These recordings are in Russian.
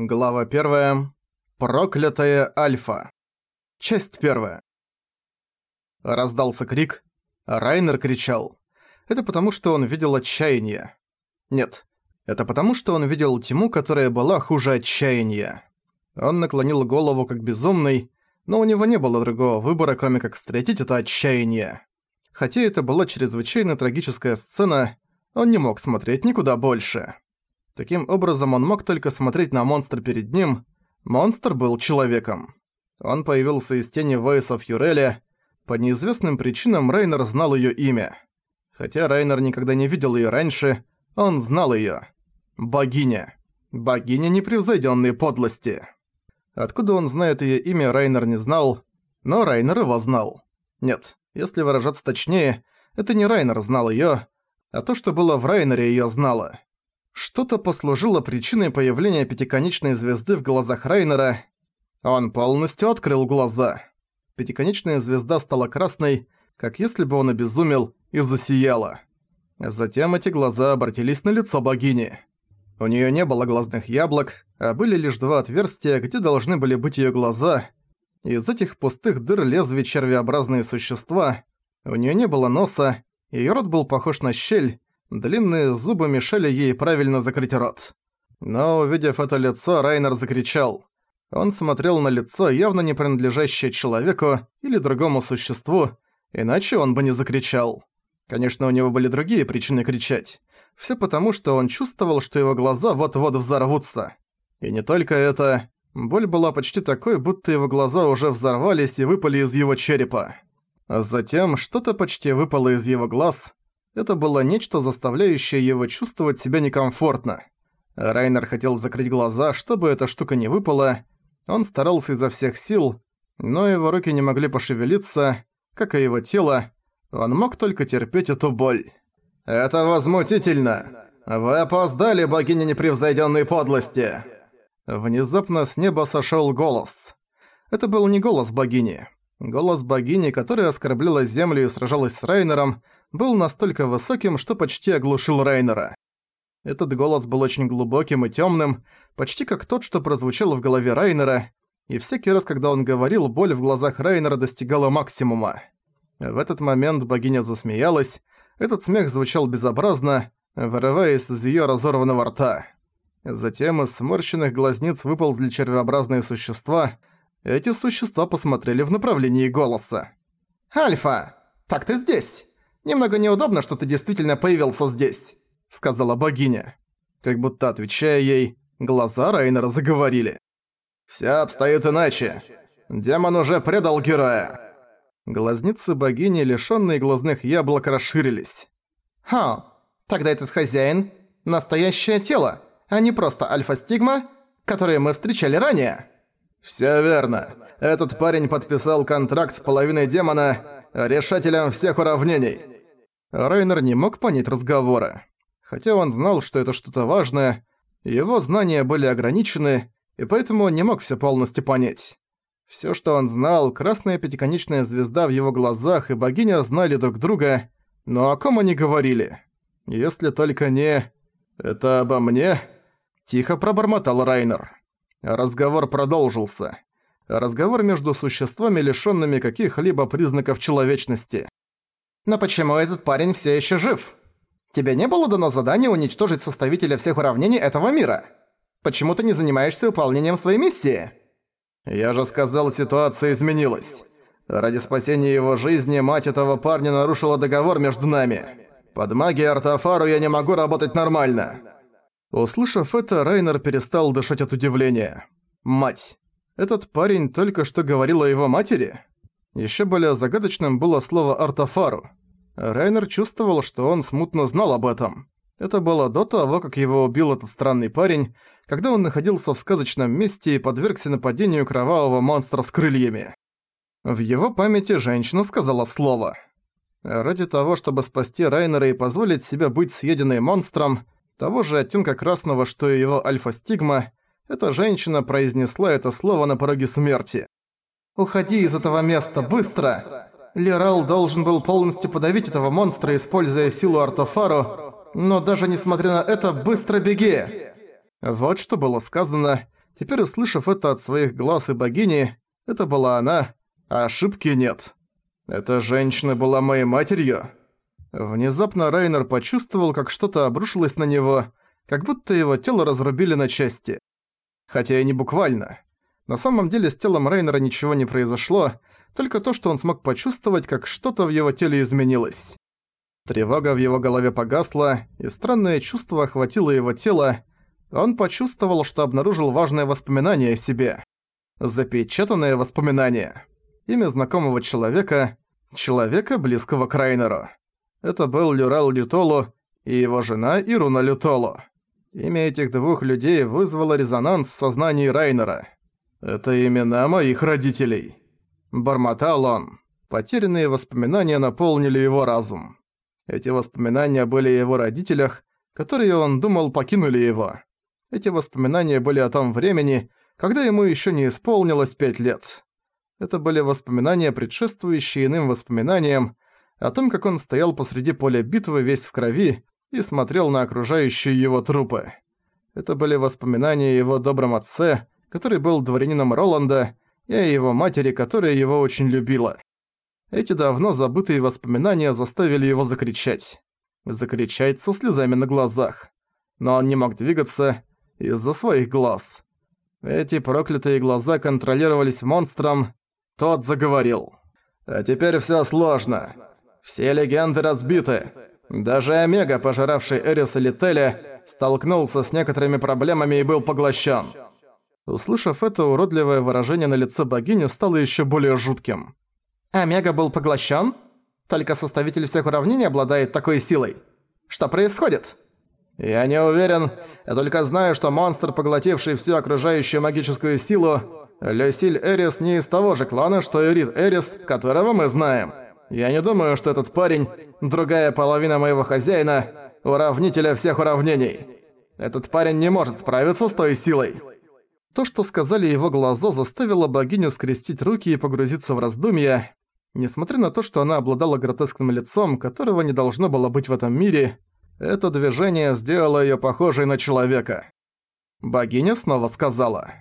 Глава 1. Проклятая Альфа. Часть 1. Раздался крик. Райнер кричал. Это потому, что он видел отчаяние. Нет, это потому, что он видел тьму, которая была хуже отчаяния. Он наклонил голову как безумный, но у него не было другого выбора, кроме как встретить это отчаяние. Хотя это была чрезвычайно трагическая сцена, он не мог смотреть никуда больше. Таким образом, он мог только смотреть на монстра перед ним. Монстр был человеком. Он появился из тени Войса Фьюреля. По неизвестным причинам Райнер знал её имя. Хотя Райнер никогда не видел её раньше, он знал её. Богиня. Богиня непревзойдённой подлости. Откуда он знает её имя, Райнер не знал, но Райнер его знал. Нет, если выражаться точнее, это не Райнер знал её, а то, что было в Райнере, её знало. Что-то послужило причиной появления пятиконечной звезды в глазах Райнера. Он полностью открыл глаза. Пятиконечная звезда стала красной, как если бы он обезумел, и засияла. Затем эти глаза обратились на лицо богини. У неё не было глазных яблок, а были лишь два отверстия, где должны были быть её глаза. Из этих пустых дыр лезли червеобразные существа. У неё не было носа, её рот был похож на щель, Длинные зубы мешали ей правильно закрыть рот. Но, увидев это лицо, Райнер закричал. Он смотрел на лицо, явно не принадлежащее человеку или другому существу, иначе он бы не закричал. Конечно, у него были другие причины кричать. Всё потому, что он чувствовал, что его глаза вот-вот взорвутся. И не только это. Боль была почти такой, будто его глаза уже взорвались и выпали из его черепа. А затем что-то почти выпало из его глаз, это было нечто, заставляющее его чувствовать себя некомфортно. Райнер хотел закрыть глаза, чтобы эта штука не выпала. Он старался изо всех сил, но его руки не могли пошевелиться, как и его тело. Он мог только терпеть эту боль. «Это возмутительно! Вы опоздали, богиня непревзойденной подлости!» Внезапно с неба сошел голос. Это был не голос богини. Голос богини, которая оскорбляла землю и сражалась с Райнером, был настолько высоким, что почти оглушил Райнера. Этот голос был очень глубоким и тёмным, почти как тот, что прозвучал в голове Райнера, и всякий раз, когда он говорил, боль в глазах Райнера достигала максимума. В этот момент богиня засмеялась, этот смех звучал безобразно, вырываясь из её разорванного рта. Затем из сморщенных глазниц выползли червеобразные существа. Эти существа посмотрели в направлении голоса. «Альфа, так ты здесь!» «Немного неудобно, что ты действительно появился здесь», — сказала богиня. Как будто отвечая ей, глаза Райнера заговорили. «Всё обстоит иначе. Демон уже предал героя». Глазницы богини, лишённые глазных яблок, расширились. «Ха, тогда этот хозяин — настоящее тело, а не просто альфа-стигма, которые мы встречали ранее». «Всё верно. Этот парень подписал контракт с половиной демона, решателем всех уравнений». Райнер не мог понять разговора. Хотя он знал, что это что-то важное, его знания были ограничены, и поэтому он не мог все полностью понять. Все, что он знал, красная пятиконечная звезда в его глазах и богиня знали друг друга, но о ком они говорили? Если только не... «Это обо мне?» Тихо пробормотал Райнер. Разговор продолжился. Разговор между существами, лишёнными каких-либо признаков человечности. Но почему этот парень все еще жив? Тебе не было дано задание уничтожить составителя всех уравнений этого мира? Почему ты не занимаешься выполнением своей миссии? Я же сказал, ситуация изменилась. Ради спасения его жизни мать этого парня нарушила договор между нами. Под магией Артафару я не могу работать нормально. Услышав это, Райнер перестал дышать от удивления. Мать. Этот парень только что говорил о его матери? Ещё более загадочным было слово «Артафару». Райнер чувствовал, что он смутно знал об этом. Это было до того, как его убил этот странный парень, когда он находился в сказочном месте и подвергся нападению кровавого монстра с крыльями. В его памяти женщина сказала слово. Ради того, чтобы спасти Райнера и позволить себе быть съеденной монстром, того же оттенка красного, что и его альфа-стигма, эта женщина произнесла это слово на пороге смерти. «Уходи из этого места, быстро!» Лерал должен был полностью подавить этого монстра, используя силу Артофару, но даже несмотря на это, быстро беги!» Вот что было сказано. Теперь, услышав это от своих глаз и богини, это была она, а ошибки нет. Эта женщина была моей матерью. Внезапно Райнер почувствовал, как что-то обрушилось на него, как будто его тело разрубили на части. Хотя и не буквально. На самом деле с телом Райнера ничего не произошло, только то, что он смог почувствовать, как что-то в его теле изменилось. Тревога в его голове погасла, и странное чувство охватило его тело. Он почувствовал, что обнаружил важное воспоминание о себе. Запечатанное воспоминание. Имя знакомого человека, человека, близкого к Райнеру. Это был Люрал Лютолу и его жена Ируна Лютолу. Имя этих двух людей вызвало резонанс в сознании Райнера. «Это имена моих родителей». Бормотал он. Потерянные воспоминания наполнили его разум. Эти воспоминания были о его родителях, которые он думал покинули его. Эти воспоминания были о том времени, когда ему еще не исполнилось пять лет. Это были воспоминания, предшествующие иным воспоминаниям, о том, как он стоял посреди поля битвы весь в крови и смотрел на окружающие его трупы. Это были воспоминания о его добром отце, который был дворянином Роланда, и его матери, которая его очень любила. Эти давно забытые воспоминания заставили его закричать. Закричать со слезами на глазах. Но он не мог двигаться из-за своих глаз. Эти проклятые глаза контролировались монстром. Тот заговорил. «А теперь всё сложно. Все легенды разбиты. Даже Омега, пожиравший Эриса Лителя, столкнулся с некоторыми проблемами и был поглощен. Услышав это, уродливое выражение на лице богини стало еще более жутким. «Омега был поглощен? Только составитель всех уравнений обладает такой силой. Что происходит?» «Я не уверен. Я только знаю, что монстр, поглотивший всю окружающую магическую силу, Люсиль Эрис не из того же клана, что и Рид Эрис, которого мы знаем. Я не думаю, что этот парень – другая половина моего хозяина, уравнителя всех уравнений. Этот парень не может справиться с той силой». То, что сказали его глаза, заставило богиню скрестить руки и погрузиться в раздумья. Несмотря на то, что она обладала гротескным лицом, которого не должно было быть в этом мире, это движение сделало её похожей на человека. Богиня снова сказала.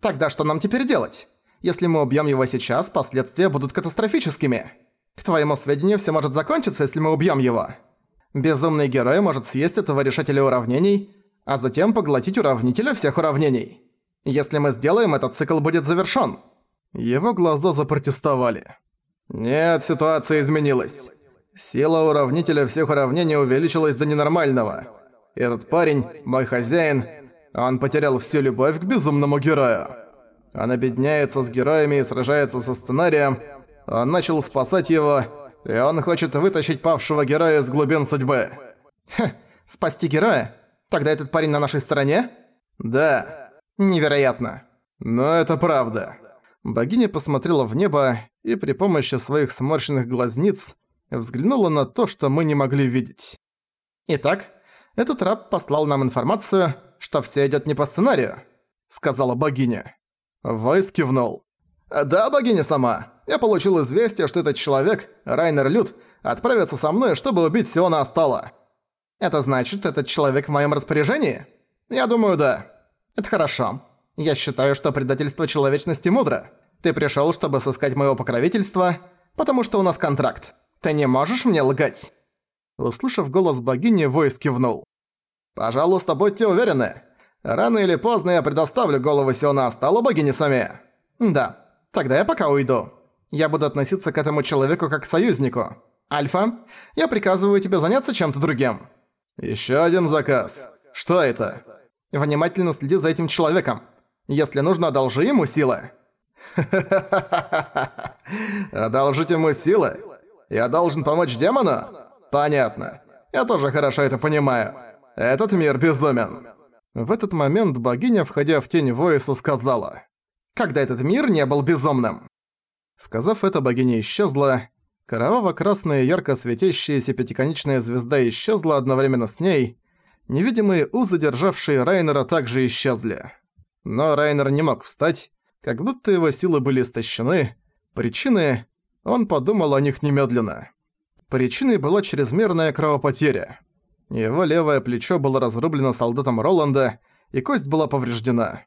«Тогда что нам теперь делать? Если мы убьём его сейчас, последствия будут катастрофическими. К твоему сведению, всё может закончиться, если мы убьём его. Безумный герой может съесть этого решателя уравнений, а затем поглотить уравнителя всех уравнений». Если мы сделаем, этот цикл будет завершён». Его глаза запротестовали. «Нет, ситуация изменилась. Сила уравнителя всех уравнений увеличилась до ненормального. Этот парень, мой хозяин, он потерял всю любовь к безумному герою. Он объединяется с героями и сражается со сценарием. Он начал спасать его, и он хочет вытащить павшего героя из глубин судьбы. Ха, спасти героя? Тогда этот парень на нашей стороне? Да. Невероятно. Но это правда. Богиня посмотрела в небо и при помощи своих сморщенных глазниц взглянула на то, что мы не могли видеть. «Итак, этот раб послал нам информацию, что все идет не по сценарию», — сказала богиня. Вайс кивнул. «Да, богиня сама. Я получил известие, что этот человек, Райнер Люд, отправится со мной, чтобы убить Сиона Астала. Это значит, этот человек в моем распоряжении? Я думаю, да. «Это хорошо. Я считаю, что предательство человечности мудро. Ты пришёл, чтобы сыскать моего покровительства, потому что у нас контракт. Ты не можешь мне лгать?» Услышав голос богини, Войс кивнул. «Пожалуйста, будьте уверены. Рано или поздно я предоставлю голову Сиона Асталу богине сами. Да, тогда я пока уйду. Я буду относиться к этому человеку как к союзнику. Альфа, я приказываю тебе заняться чем-то другим». «Ещё один заказ. Что это?» Внимательно следи за этим человеком. Если нужно, одолжи ему силы». «Одолжить ему силы? Я должен помочь демону? Понятно. Я тоже хорошо это понимаю. Этот мир безумен». В этот момент богиня, входя в тень Воиса, сказала «Когда этот мир не был безумным». Сказав это, богиня исчезла. Кроваво-красная ярко светящаяся пятиконечная звезда исчезла одновременно с ней, Невидимые узы, державшие Райнера, также исчезли. Но Райнер не мог встать, как будто его силы были истощены. Причины... Он подумал о них немедленно. Причиной была чрезмерная кровопотеря. Его левое плечо было разрублено солдатом Роланда, и кость была повреждена.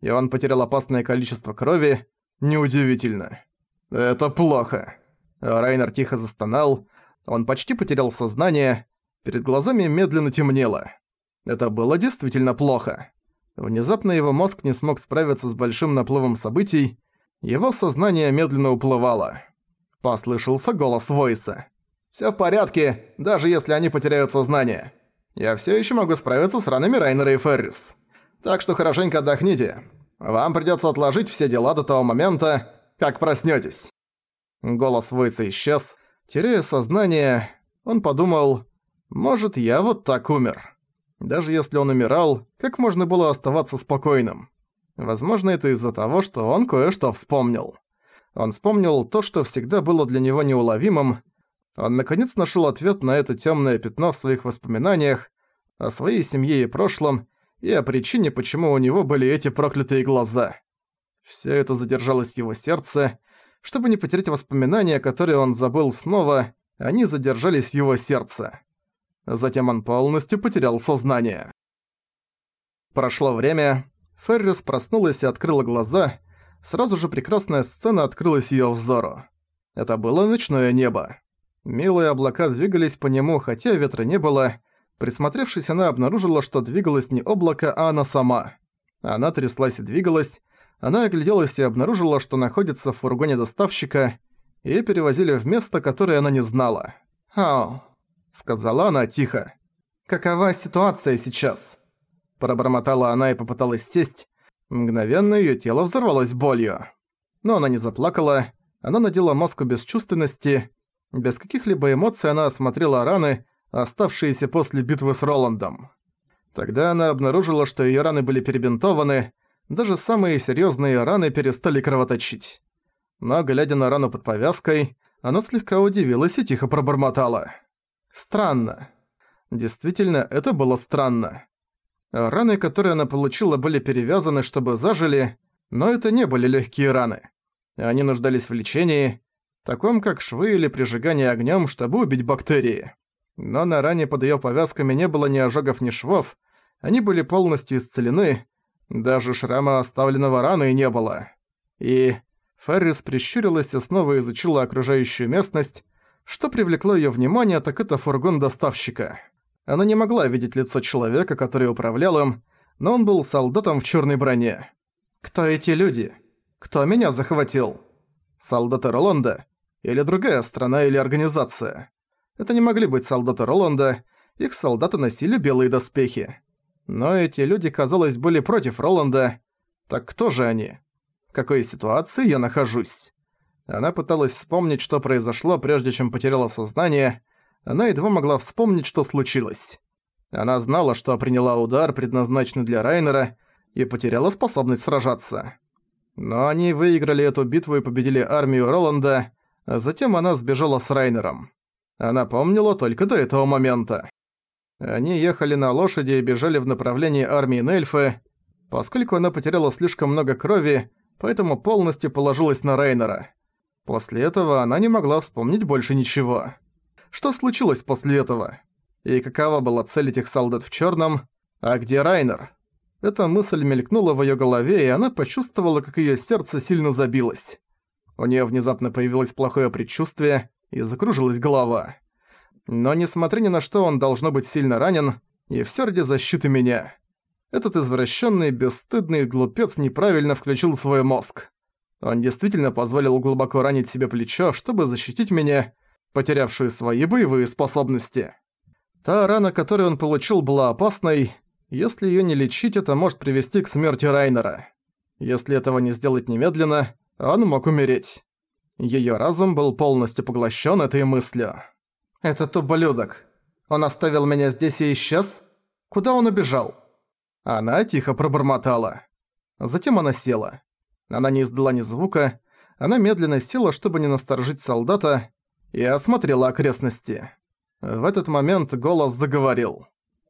и он потерял опасное количество крови, неудивительно. Это плохо. Райнер тихо застонал, он почти потерял сознание, перед глазами медленно темнело. Это было действительно плохо. Внезапно его мозг не смог справиться с большим наплывом событий, его сознание медленно уплывало. Послышался голос Войса. «Всё в порядке, даже если они потеряют сознание. Я всё ещё могу справиться с ранами Райнера и Феррис. Так что хорошенько отдохните. Вам придётся отложить все дела до того момента, как проснётесь». Голос Войса исчез. Теряя сознание, он подумал, «Может, я вот так умер». Даже если он умирал, как можно было оставаться спокойным? Возможно, это из-за того, что он кое-что вспомнил. Он вспомнил то, что всегда было для него неуловимым. Он наконец нашел ответ на это темное пятно в своих воспоминаниях, о своей семье и прошлом, и о причине, почему у него были эти проклятые глаза. Все это задержалось в его сердце. Чтобы не потерять воспоминания, которые он забыл снова, они задержались в его сердце. Затем он полностью потерял сознание. Прошло время. Феррис проснулась и открыла глаза. Сразу же прекрасная сцена открылась её взору. Это было ночное небо. Милые облака двигались по нему, хотя ветра не было. Присмотревшись, она обнаружила, что двигалось не облако, а она сама. Она тряслась и двигалась. Она огляделась и обнаружила, что находится в фургоне доставщика, и перевозили в место, которое она не знала. «Ау, сказала она тихо. «Какова ситуация сейчас?» Пробормотала она и попыталась сесть. Мгновенно её тело взорвалось болью. Но она не заплакала, она надела маску бесчувственности. Без каких-либо эмоций она осмотрела раны, оставшиеся после битвы с Роландом. Тогда она обнаружила, что её раны были перебинтованы, даже самые серьёзные раны перестали кровоточить. Но, глядя на рану под повязкой, она слегка удивилась и тихо пробормотала. Странно. Действительно, это было странно. Раны, которые она получила, были перевязаны, чтобы зажили, но это не были легкие раны. Они нуждались в лечении, таком как швы или прижигание огнем, чтобы убить бактерии. Но на ране под ее повязками не было ни ожогов, ни швов, они были полностью исцелены, даже шрама оставленного раны не было. И Феррис прищурилась и снова изучила окружающую местность, что привлекло её внимание, так это фургон доставщика. Она не могла видеть лицо человека, который управлял им, но он был солдатом в чёрной броне. «Кто эти люди? Кто меня захватил? Солдаты Роланда? Или другая страна или организация? Это не могли быть солдаты Роланда, их солдаты носили белые доспехи. Но эти люди, казалось, были против Роланда. Так кто же они? В какой ситуации я нахожусь?» Она пыталась вспомнить, что произошло, прежде чем потеряла сознание. Она едва могла вспомнить, что случилось. Она знала, что приняла удар, предназначенный для Райнера, и потеряла способность сражаться. Но они выиграли эту битву и победили армию Роланда, а затем она сбежала с Райнером. Она помнила только до этого момента. Они ехали на лошади и бежали в направлении армии Нельфы. Поскольку она потеряла слишком много крови, поэтому полностью положилась на Райнера. После этого она не могла вспомнить больше ничего. Что случилось после этого? И какова была цель этих солдат в чёрном? А где Райнер? Эта мысль мелькнула в её голове, и она почувствовала, как её сердце сильно забилось. У неё внезапно появилось плохое предчувствие, и закружилась голова. Но несмотря ни на что, он должно быть сильно ранен, и всё ради защиты меня. Этот извращенный, бесстыдный глупец неправильно включил свой мозг. Он действительно позволил глубоко ранить себе плечо, чтобы защитить меня, потерявшую свои боевые способности. Та рана, которую он получил, была опасной. Если её не лечить, это может привести к смерти Райнера. Если этого не сделать немедленно, он мог умереть. Её разум был полностью поглощен этой мыслью. «Этот ублюдок. Он оставил меня здесь и исчез? Куда он убежал?» Она тихо пробормотала. Затем она села. Она не издала ни звука, она медленно села, чтобы не насторожить солдата, и осмотрела окрестности. В этот момент голос заговорил.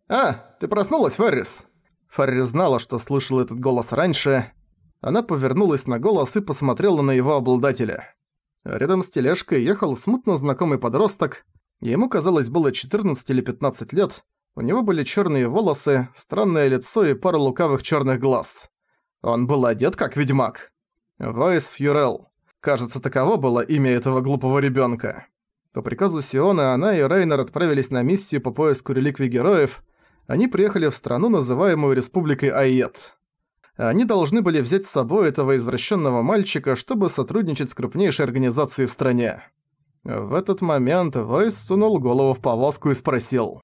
«А, ты проснулась, Феррис?» Феррис знала, что слышал этот голос раньше. Она повернулась на голос и посмотрела на его обладателя. Рядом с тележкой ехал смутно знакомый подросток. Ему, казалось, было 14 или 15 лет. У него были черные волосы, странное лицо и пара лукавых черных глаз. Он был одет как ведьмак. Войс Фьюрел. Кажется, таково было имя этого глупого ребёнка. По приказу Сиона она и Рейнер отправились на миссию по поиску реликвий героев. Они приехали в страну, называемую Республикой Айет. Они должны были взять с собой этого извращенного мальчика, чтобы сотрудничать с крупнейшей организацией в стране. В этот момент Войс сунул голову в повозку и спросил.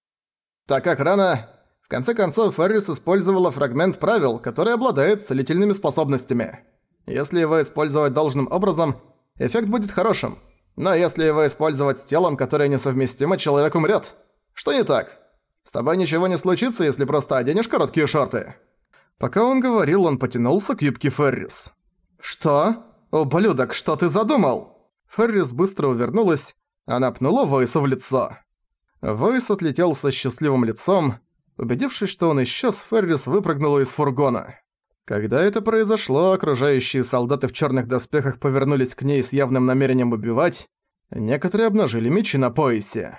«Так как рано? В конце концов, Феррис использовала фрагмент правил, который обладает целительными способностями. Если его использовать должным образом, эффект будет хорошим. Но если его использовать с телом, которое несовместимо, человек умрет. Что не так? С тобой ничего не случится, если просто оденешь короткие шорты». Пока он говорил, он потянулся к юбке Феррис. «Что? Ублюдок, что ты задумал?» Феррис быстро увернулась, она пнула Войса в лицо. Войс отлетел со счастливым лицом. Убедившись, что он исчез, Феррис выпрыгнула из фургона. Когда это произошло, окружающие солдаты в черных доспехах повернулись к ней с явным намерением убивать. Некоторые обнажили мечи на поясе.